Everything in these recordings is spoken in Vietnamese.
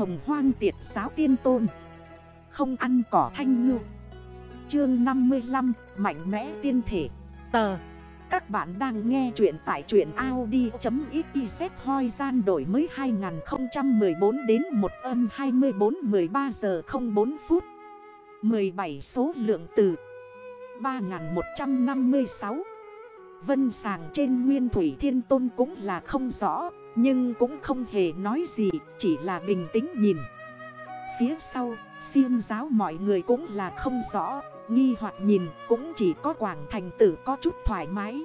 hồng hoang tiệt giáo tiên tôn. Không ăn cỏ thanh ngư. Chương 55 Mạnh mẽ tiên thể. Tờ. Các bạn đang nghe chuyện tại chuyện Audi.xyz hoi gian đổi mới 2014 đến 1 âm 24 13 giờ 04 phút. 17 số lượng từ 3156 Vân sàng trên nguyên thủy thiên tôn cũng là không rõ. Nhưng cũng không hề nói gì, Chỉ là bình tĩnh nhìn. Phía sau siêng giáo mọi người cũng là không rõ, Nghi hoặc nhìn, cũng chỉ có Quảng Thành Tử có chút thoải mái.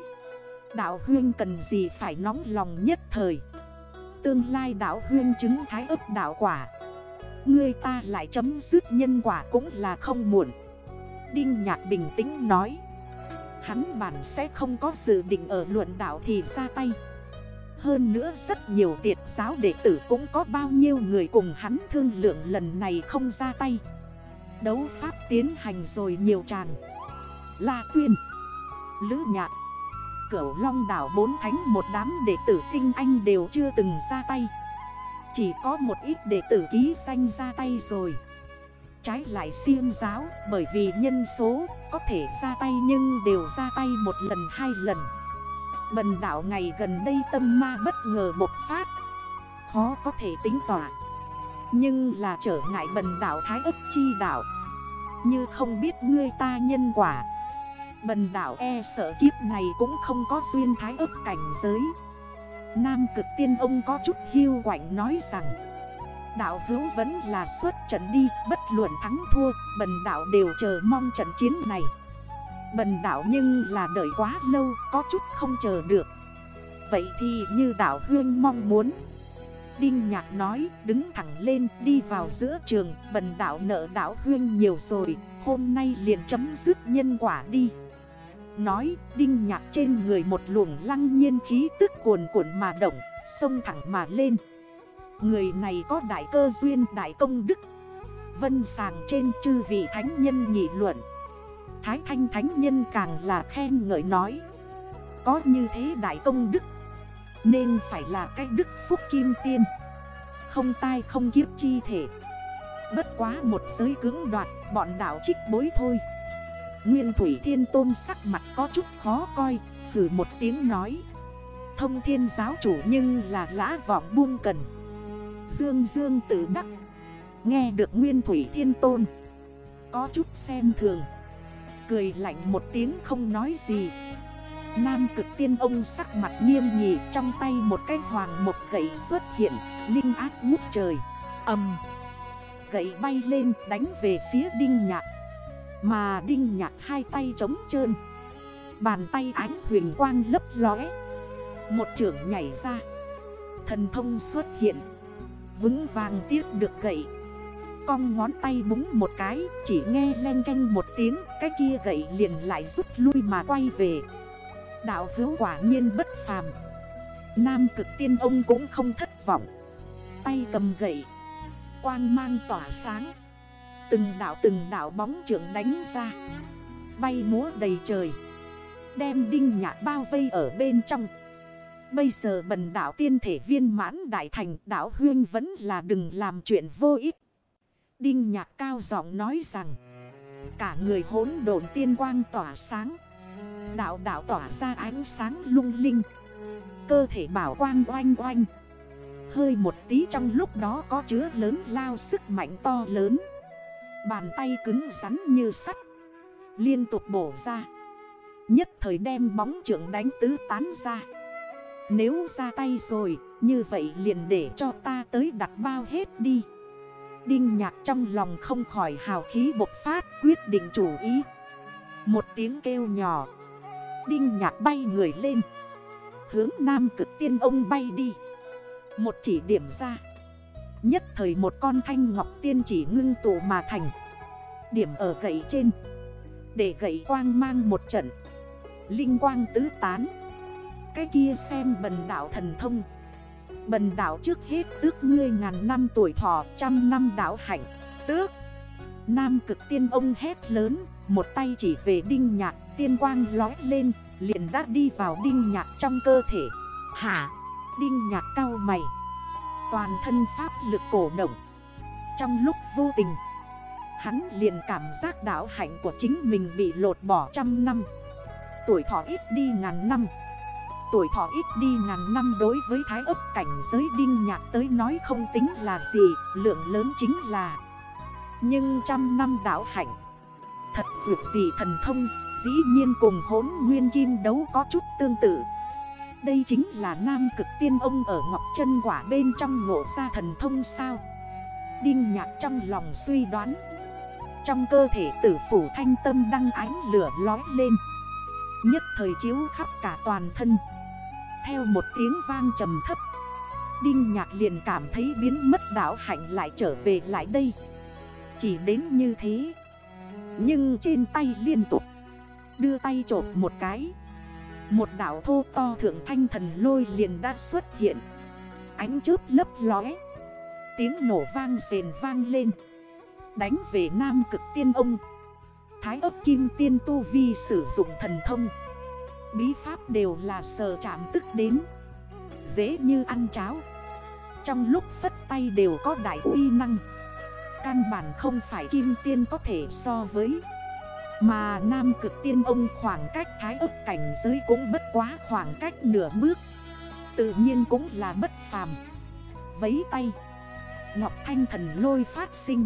Đạo huyên cần gì phải nóng lòng nhất thời? Tương lai đạo huyên chứng thái ấp đạo quả. Người ta lại chấm dứt nhân quả cũng là không muộn. Đinh Nhạc bình tĩnh nói. Hắn bản sẽ không có dự định ở luận đạo thì ra tay. Hơn nữa rất nhiều tiệt giáo đệ tử cũng có bao nhiêu người cùng hắn thương lượng lần này không ra tay. Đấu pháp tiến hành rồi nhiều chàng La Tuyên, Lữ Nhạc, Cửu Long đảo bốn thánh một đám đệ tử tinh anh đều chưa từng ra tay. Chỉ có một ít đệ tử ký danh ra tay rồi. Trái lại siêng giáo, bởi vì nhân số có thể ra tay nhưng đều ra tay một lần hai lần. Bần đảo ngày gần đây tâm ma bất ngờ bộc phát. Khó có thể tính tỏa. Nhưng là trở ngại bần đảo thái ức chi đảo Như không biết ngươi ta nhân quả. Bần đảo e sợ kiếp này cũng không có duyên thái ức cảnh giới. Nam cực tiên ông có chút hiu quảnh nói rằng, Đạo hữu vẫn là suốt trận đi, Bất luận thắng thua, Bần đạo đều chờ mong trận chiến này. Bần đạo nhưng là đợi quá lâu, Có chút không chờ được. Vậy thì như đạo huyên mong muốn. Đinh nhạc nói, đứng thẳng lên, đi vào giữa trường, Bần đạo nợ đạo huyên nhiều rồi, Hôm nay liền chấm dứt nhân quả đi. Nói, đinh nhạc trên người một luồng lăng nhiên khí tức cuồn cuộn mà động, Xông thẳng mà lên. Người này có đại cơ duyên, đại công đức. Vân sàng trên chư vị thánh nhân nghị luận. Thái thanh thánh nhân càng là khen ngợi nói. Có như thế đại công đức, Nên phải là cái đức phúc kim tiên. Không tai không kiếp chi thể. Bất quá một giới cứng đoạt, bọn đảo trích bối thôi. Nguyên Thủy Thiên Tôn sắc mặt có chút khó coi Hử một tiếng nói. Thông thiên giáo chủ nhưng là lã vọng buông cần. Dương Dương tự đắc. Nghe được Nguyên Thủy Thiên Tôn. Có chút xem thường. Cười lạnh một tiếng không nói gì. Nam cực tiên ông sắc mặt nghiêm nghị, Trong tay một cái hoàng một gậy xuất hiện, Linh ác ngút trời. Âm Gậy bay lên, đánh về phía đinh nhạc. Mà đinh nhạc hai tay trống trơn. Bàn tay ánh huyền quang lấp lóe. Một trưởng nhảy ra. Thần thông xuất hiện. Vững vàng tiếc được gậy. Cong ngón tay búng một cái, Chỉ nghe len canh một tiếng, Cái kia gậy liền lại rút lui mà quay về. Đạo hữu quả nhiên bất phàm. Nam cực tiên ông cũng không thất vọng. Tay cầm gậy, Quang mang tỏa sáng. Từng đảo từng đảo bóng trưởng đánh ra. Bay múa đầy trời. Đem đinh nhạc bao vây ở bên trong. Bây giờ bần đảo tiên thể viên mãn đại thành đảo huyên vẫn là đừng làm chuyện vô ích. Đinh nhạc cao giọng nói rằng. Cả người hốn độn tiên quang tỏa sáng. Đạo đạo tỏa ra ánh sáng lung linh. Cơ thể bảo quang oanh oanh. Hơi một tí trong lúc đó có chứa lớn lao sức mạnh to lớn. Bàn tay cứng rắn như sắt. Liên tục bổ ra. Nhất thời đem bóng trưởng đánh tứ tán ra. Nếu ra tay rồi, như vậy liền để cho ta tới đặt bao hết đi. Đinh nhạc trong lòng không khỏi hào khí bộc phát, quyết định chủ ý. Một tiếng kêu nhỏ. Đinh nhạc bay người lên. Hướng nam cực tiên ông bay đi. Một chỉ điểm ra. Nhất thời một con thanh ngọc tiên chỉ ngưng tụ mà thành. Điểm ở gậy trên. Để gậy quang mang một trận. Linh quang tứ tán. Cái kia xem bần đảo thần thông Bần đảo trước hết tước ngươi ngàn năm tuổi thọ trăm năm đảo hạnh. Tước. Nam cực tiên ông hét lớn Một tay chỉ về đinh nhạc Tiên quang lói lên Liền đã đi vào đinh nhạc trong cơ thể. Hả? Đinh nhạc cao mày. Toàn thân pháp lực cổ động. Trong lúc vô tình Hắn liền cảm giác đảo hạnh của chính mình bị lột bỏ trăm năm. Tuổi thọ ít đi ngàn năm Tuổi thọ ít đi ngàn năm đối với thái ấp cảnh giới đinh nhạc tới nói không tính là gì, Lượng lớn chính là. Nhưng trăm năm đảo hạnh, Thật dược gì thần thông, Dĩ nhiên cùng hốn nguyên kim đấu có chút tương tự. Đây chính là nam cực tiên ông ở Ngọc chân quả bên trong ngộ ra thần thông sao? Đinh nhạc trong lòng suy đoán. Trong cơ thể tử phủ thanh tâm đăng ánh lửa lói lên. Nhất thời chiếu khắp cả toàn thân. Theo một tiếng vang trầm thấp. Đinh nhạc liền cảm thấy biến mất đảo hạnh lại trở về lại đây. Chỉ đến như thế, Nhưng trên tay liên tục Đưa tay trộp một cái. Một đảo thô to thượng thanh thần lôi liền đã xuất hiện. Ánh chớp lấp lóe. Tiếng nổ vang rền vang lên. Đánh về nam cực tiên ông. Thái ấp kim tiên tu vi sử dụng thần thông. Bí pháp đều là sờ chạm tức đến. Dễ như ăn cháo. Trong lúc phất tay đều có đại uy năng. Căn bản không phải kim tiên có thể so với. Mà nam cực tiên ông khoảng cách thái ấp cảnh giới cũng bất quá khoảng cách nửa bước. Tự nhiên cũng là bất phàm. Vấy tay. Ngọc Thanh Thần Lôi phát sinh.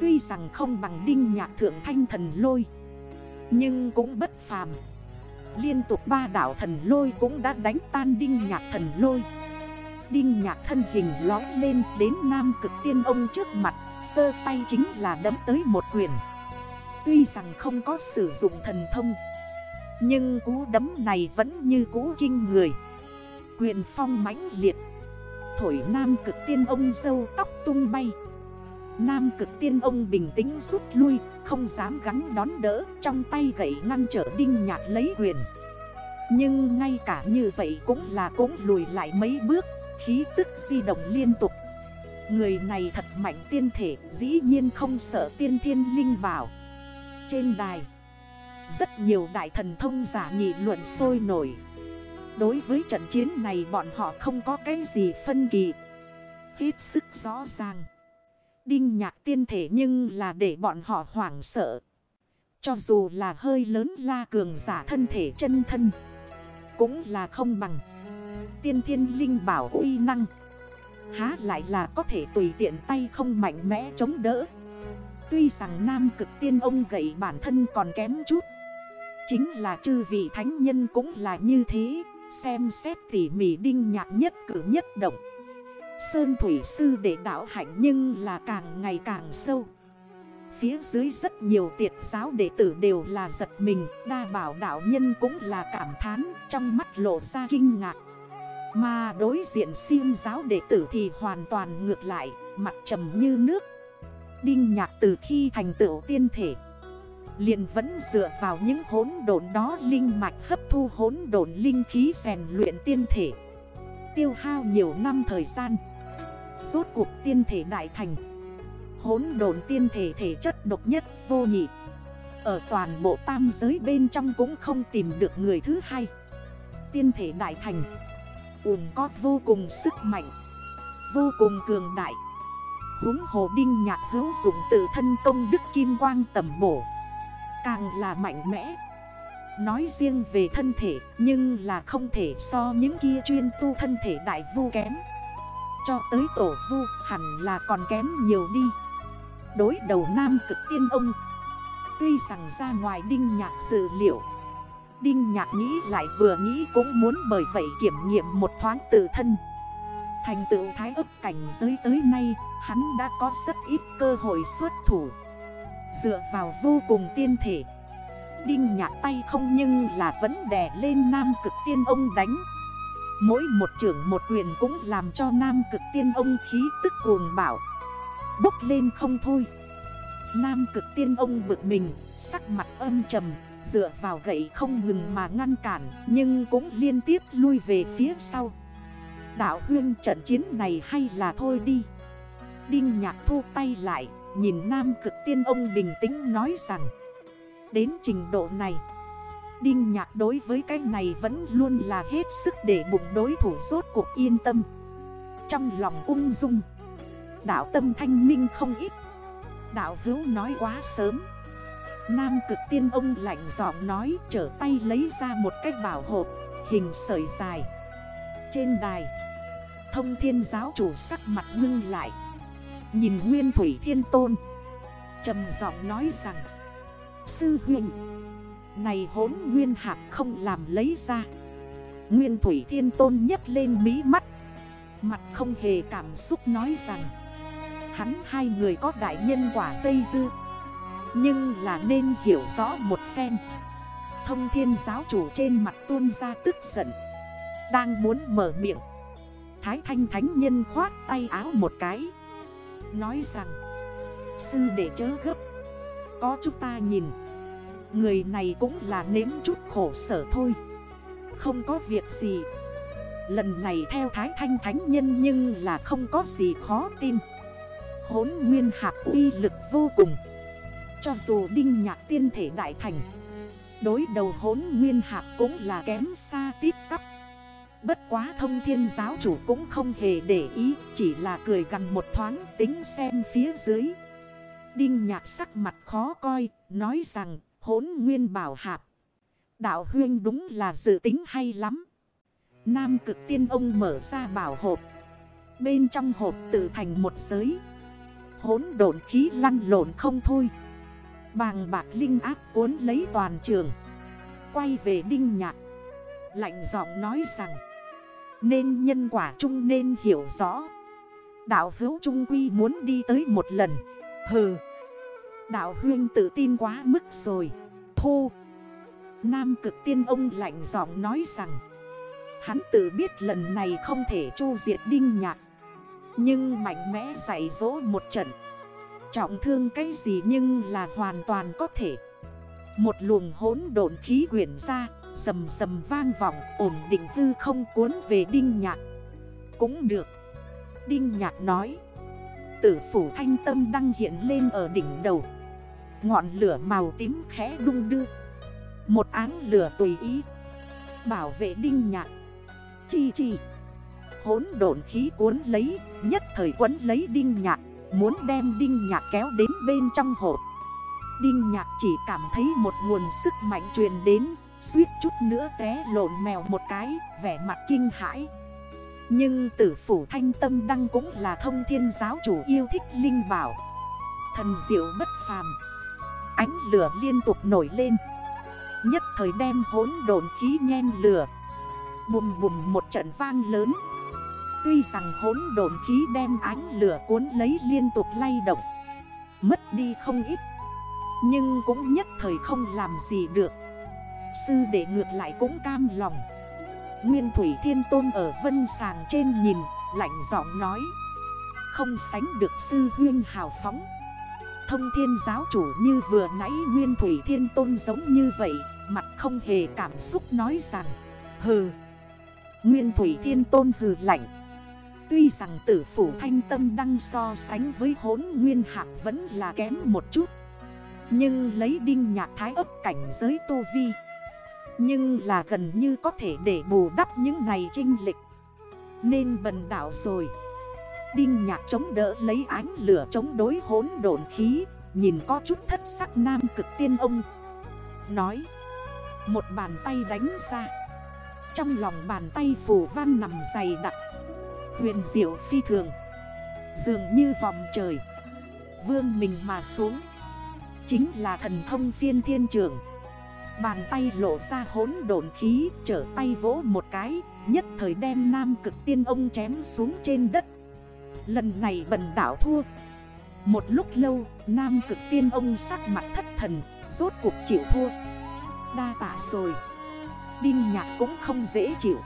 Tuy rằng không bằng đinh nhạc thượng thanh thần lôi, Nhưng cũng bất phàm. Liên tục ba đảo thần lôi cũng đã đánh tan đinh nhạc thần lôi. Đinh nhạc thân hình lói lên đến nam cực tiên ông trước mặt Sơ tay chính là đấm tới một quyền. Tuy rằng không có sử dụng thần thông, Nhưng cú đấm này vẫn như cú kinh người. Quyền phong mãnh liệt, Thổi nam cực tiên ông dâu tóc tung bay. Nam cực tiên ông bình tĩnh rút lui, Không dám gắn đón đỡ, Trong tay gậy ngăn trở đinh nhạt lấy quyền. Nhưng ngay cả như vậy cũng là cũng lùi lại mấy bước, Khí tức di động liên tục. Người này thật mạnh tiên thể, Dĩ nhiên không sợ tiên thiên linh bảo. Trên đài, Rất nhiều đại thần thông giả nghị luận sôi nổi. Đối với trận chiến này bọn họ không có cái gì phân kỳ. Hết sức rõ ràng. Đinh nhạc tiên thể nhưng là để bọn họ hoảng sợ. Cho dù là hơi lớn la cường giả thân thể chân thân, Cũng là không bằng. Tiên thiên linh bảo uy năng, Há lại là có thể tùy tiện tay không mạnh mẽ chống đỡ. Tuy rằng nam cực tiên ông gậy bản thân còn kém chút, Chính là chư vị thánh nhân cũng là như thế, Xem xét tỉ mỉ đinh nhạc nhất cử nhất động. Sơn Thủy Sư để đạo hạnh nhưng là càng ngày càng sâu. Phía dưới rất nhiều tiệt giáo đệ tử đều là giật mình, Đa bảo đạo nhân cũng là cảm thán, Trong mắt lộ ra kinh ngạc. Mà đối diện siêng giáo đệ tử thì hoàn toàn ngược lại, Mặt trầm như nước. Đinh nhạc từ khi thành tựu tiên thể, liền vẫn dựa vào những hốn độn đó linh mạch hấp thu hốn độn linh khí rèn luyện tiên thể. Tiêu hao nhiều năm thời gian Rốt cuộc tiên thể đại thành. Hốn đồn tiên thể thể chất độc nhất vô nhị. Ở toàn bộ tam giới bên trong cũng không tìm được người thứ hai. Tiên thể đại thành. Uồn có vô cùng sức mạnh. Vô cùng cường đại. Húng hồ đinh nhạc hữu dụng tự thân công đức kim quang tầm bổ. Càng là mạnh mẽ. Nói riêng về thân thể, Nhưng là không thể so những kia chuyên tu thân thể đại vu kém cho tới tổ vu, hẳn là còn kém nhiều đi. Đối đầu nam cực tiên ông, Tuy rằng ra ngoài đinh nhạc dự liệu, Đinh nhạc nghĩ lại vừa nghĩ cũng muốn bởi vậy kiểm nghiệm một thoáng tự thân. Thành tựu thái ấp cảnh giới tới nay, Hắn đã có rất ít cơ hội xuất thủ. Dựa vào vô cùng tiên thể, Đinh nhạc tay không nhưng là vẫn đè lên nam cực tiên ông đánh. Mỗi một trưởng một quyền cũng làm cho nam cực tiên ông khí tức cuồng bảo Bốc lên không thôi. Nam cực tiên ông bực mình, Sắc mặt âm trầm, Dựa vào gậy không ngừng mà ngăn cản, Nhưng cũng liên tiếp lui về phía sau. Đạo huyên trận chiến này hay là thôi đi. Đinh nhạc thu tay lại, Nhìn nam cực tiên ông bình tĩnh nói rằng, Đến trình độ này Đinh nhạc đối với cái này vẫn luôn là hết sức để bụng đối thủ rốt cuộc yên tâm. Trong lòng ung dung, Đạo tâm thanh minh không ít. Đạo hữu nói quá sớm. Nam cực tiên ông lạnh giọng nói, Trở tay lấy ra một cái bảo hộp, Hình sợi dài. Trên đài, Thông thiên giáo chủ sắc mặt ngưng lại. Nhìn Nguyên Thủy Thiên Tôn, trầm giọng nói rằng, Sư huynh này hốn Nguyên Hạc không làm lấy ra. Nguyên Thủy Thiên Tôn nhấc lên mí mắt. Mặt không hề cảm xúc nói rằng, Hắn hai người có đại nhân quả dây dư. Nhưng là nên hiểu rõ một phen. Thông thiên giáo chủ trên mặt tuôn ra tức giận. Đang muốn mở miệng. Thái thanh thánh nhân khoát tay áo một cái. Nói rằng, Sư để chớ gấp. Có chúng ta nhìn Người này cũng là nếm chút khổ sở thôi. Không có việc gì. Lần này theo Thái Thanh Thánh Nhân nhưng là không có gì khó tin. Hốn nguyên hạp uy lực vô cùng. Cho dù đinh nhạc tiên thể đại thành, Đối đầu hốn nguyên hạp cũng là kém xa tít tắp. Bất quá thông thiên giáo chủ cũng không hề để ý, Chỉ là cười gần một thoáng tính xem phía dưới. Đinh nhạc sắc mặt khó coi, Nói rằng hốn nguyên bảo hạp. Đạo huyên đúng là dự tính hay lắm. Nam cực tiên ông mở ra bảo hộp. Bên trong hộp tự thành một giới. Hốn độn khí lăn lộn không thôi. Bàng bạc linh áp cuốn lấy toàn trường. Quay về đinh nhạc. Lạnh giọng nói rằng, Nên nhân quả chung nên hiểu rõ. Đạo hữu trung quy muốn đi tới một lần. Hừ. Đạo huyên tự tin quá mức rồi. Thu. Nam cực tiên ông lạnh giọng nói rằng, Hắn tự biết lần này không thể chu diệt đinh nhạc, Nhưng mạnh mẽ dạy dỗ một trận. Trọng thương cái gì nhưng là hoàn toàn có thể. Một luồng hốn độn khí quyển ra Sầm sầm vang vọng, ổn định tư không cuốn về đinh nhạc. Cũng được. Đinh nhạc nói Tử phủ thanh tâm đang hiện lên ở đỉnh đầu. Ngọn lửa màu tím khẽ đung đưa. Một áng lửa tùy ý. Bảo vệ đinh nhạc. Chi chi. Hốn độn khí cuốn lấy, Nhất thời quấn lấy đinh nhạc, Muốn đem đinh nhạc kéo đến bên trong hộp Đinh nhạc chỉ cảm thấy một nguồn sức mạnh truyền đến, Suýt chút nữa té lộn mèo một cái, Vẻ mặt kinh hãi. Nhưng tử phủ thanh tâm đăng cũng là thông thiên giáo chủ yêu thích linh bảo. Thần diệu bất phàm. Ánh lửa liên tục nổi lên. Nhất thời đem hốn đồn khí nhen lửa. Bùm bùm một trận vang lớn. Tuy rằng hốn đồn khí đem ánh lửa cuốn lấy liên tục lay động. Mất đi không ít. Nhưng cũng nhất thời không làm gì được. Sư đệ ngược lại cũng cam lòng. Nguyên Thủy Thiên Tôn ở vân sàng trên nhìn, Lạnh giọng nói. Không sánh được sư huyên hào phóng. Thông thiên giáo chủ như vừa nãy Nguyên Thủy Thiên Tôn giống như vậy, Mặt không hề cảm xúc nói rằng, Hừ. Nguyên Thủy Thiên Tôn hừ lạnh. Tuy rằng tử phủ thanh tâm đăng so sánh với hốn nguyên hạc vẫn là kém một chút. Nhưng lấy đinh nhạc thái ấp cảnh giới tô vi nhưng là gần như có thể để bù đắp những này trinh lịch. Nên bần đảo rồi. Đinh nhạc chống đỡ lấy ánh lửa chống đối hốn độn khí, Nhìn có chút thất sắc nam cực tiên ông. Nói, Một bàn tay đánh ra. Trong lòng bàn tay phủ văn nằm dày đặc. Huyền diệu phi thường. Dường như vòng trời. Vương mình mà xuống. Chính là thần thông phiên thiên trường. Bàn tay lộ ra hốn độn khí, Trở tay vỗ một cái, Nhất thời đem nam cực tiên ông chém xuống trên đất. Lần này bần đảo thua. Một lúc lâu, Nam cực tiên ông sắc mặt thất thần, Rốt cuộc chịu thua. Đa tạ rồi. Đinh nhạc cũng không dễ chịu.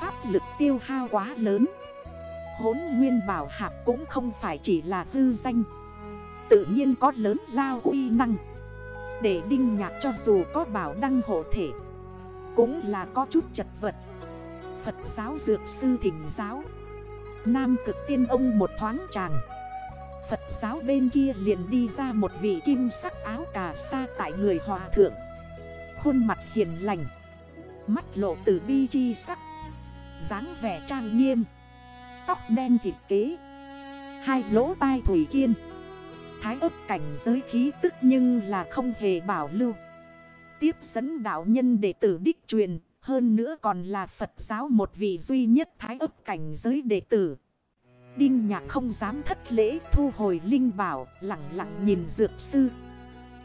Pháp lực tiêu hao quá lớn. Hốn nguyên bảo hạp cũng không phải chỉ là hư danh. Tự nhiên có lớn lao uy năng. Để đinh nhạc cho dù có bảo đăng hộ thể, Cũng là có chút chật vật. Phật giáo dược sư thỉnh giáo, Nam cực tiên ông một thoáng tràng. Phật giáo bên kia liền đi ra một vị kim sắc áo cà sa tại người hòa thượng. Khuôn mặt hiền lành, Mắt lộ tử bi chi sắc, dáng vẻ trang nghiêm, Tóc đen thịt kế, Hai lỗ tai thủy kiên. Thái ấp cảnh giới khí tức nhưng là không hề bảo lưu. Tiếp dẫn đạo nhân đệ tử đích truyền, Hơn nữa còn là Phật giáo một vị duy nhất thái ấp cảnh giới đệ tử. Đinh nhạc không dám thất lễ, thu hồi linh bảo, Lặng lặng nhìn dược sư.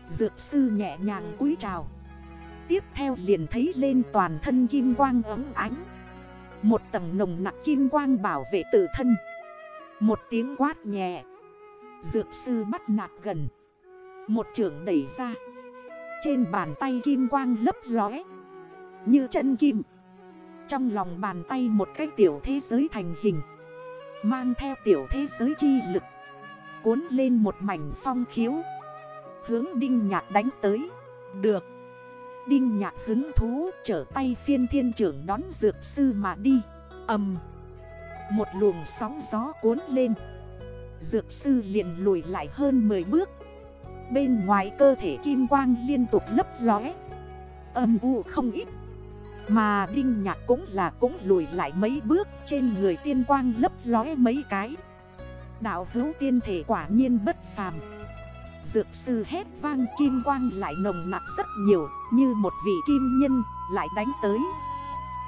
Dược sư nhẹ nhàng cúi chào. Tiếp theo liền thấy lên toàn thân kim quang ấm ánh. Một tầng nồng nặng kim quang bảo vệ tự thân. Một tiếng quát nhẹ. Dược sư bắt nạt gần. Một trưởng đẩy ra. Trên bàn tay kim quang lấp lóe. Như chân kim. Trong lòng bàn tay một cái tiểu thế giới thành hình. Mang theo tiểu thế giới chi lực. Cuốn lên một mảnh phong khiếu. Hướng đinh nhạc đánh tới. Được. Đinh nhạc hứng thú trở tay phiên thiên trưởng đón dược sư mà đi. Âm Một luồng sóng gió cuốn lên. Dược sư liền lùi lại hơn 10 bước. Bên ngoài cơ thể kim quang liên tục lấp lóe. Âm u không ít. Mà Đinh Nhạc cũng là cũng lùi lại mấy bước, Trên người tiên quang lấp lóe mấy cái. Đạo hữu tiên thể quả nhiên bất phàm. Dược sư hét vang, kim quang lại nồng nặng rất nhiều, Như một vị kim nhân, lại đánh tới.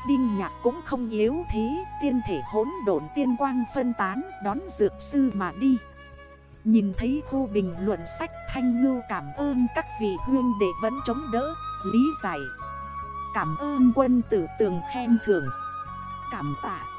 Đinh nhạc cũng không yếu thế, Tiên thể hốn độn tiên quang phân tán, Đón dược sư mà đi. Nhìn thấy khu bình luận sách Thanh Ngưu cảm ơn các vị huyên để vẫn chống đỡ, Lý giải. Cảm ơn quân tử tường khen thưởng. Cảm tạ.